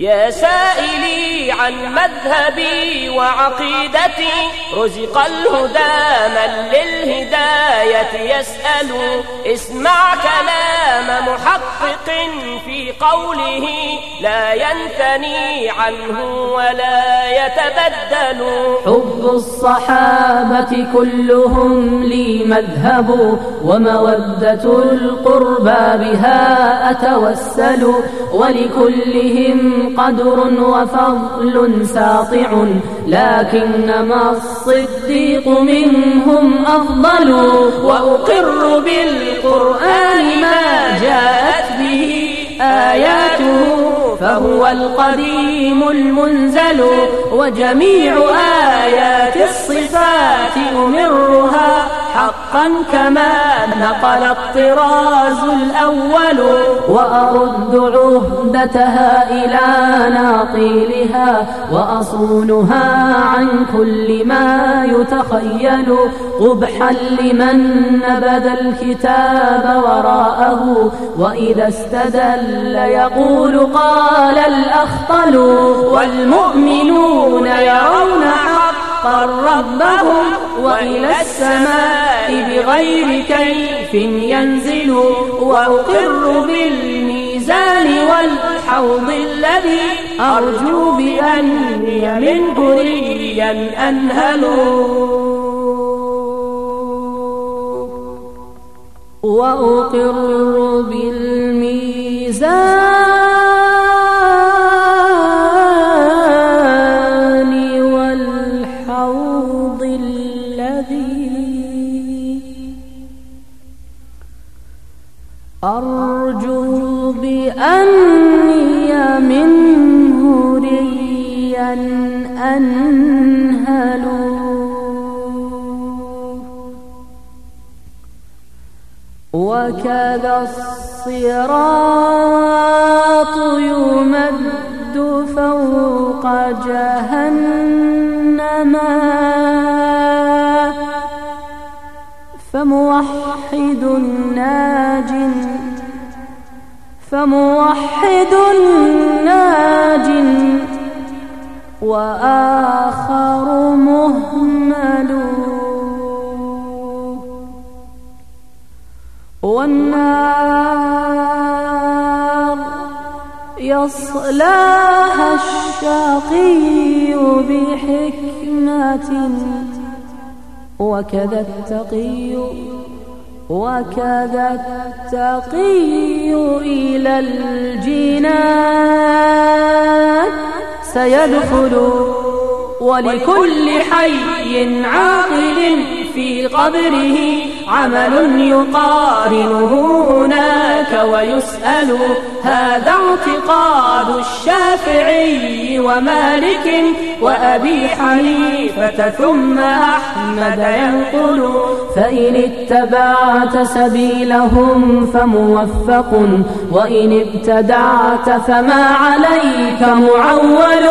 يا سائلي عن مذهبي وعقيدتي رزق الهدى من يسأل اسمع كلام محقق في قوله لا ينثني عنه ولا يتبدل. حب الصحابة كلهم لي مذهب ومودة القربى بها أتوسل ولكلهم قدر وفضل ساطع. لكنما الصديق منهم أفضل وأقر بالقرآن ما جاءت به آياته فهو القديم المنزل وجميع آيات الصفات أمرها. حقا كما نقل الطراز الأول وأرد عهدتها إلى ناقيلها وأصونها عن كل ما يتخيل قبحا لمن نبذ الكتاب وراءه وإذا استدل يقول قال الأخطل والمؤمنون يرون حقا ربهم وإلى السماء بغير كيف ينزل وأقر بالميزان والحوض الذي أرجو بأني منه ريا أنهل. وأقر بالميزان أرجو بأني منه ريا أنهل. وكذا الصراط يمد فوق جهنم. فموحد ناج فموحد ناج وآخر مهمل والنار يصلاها الشقي بحكمة وكذا التقي وكذا التقي إلى الجنان سيدخل ولكل حي عاقل في قبره عمل يقارنه هناك ويسأل هذا اعتقاد الشافعي ومالك وأبي حنيفة ثم أحمد ينقل فإن اتبعت سبيلهم فموفق وإن ابتدعت فما عليك معول.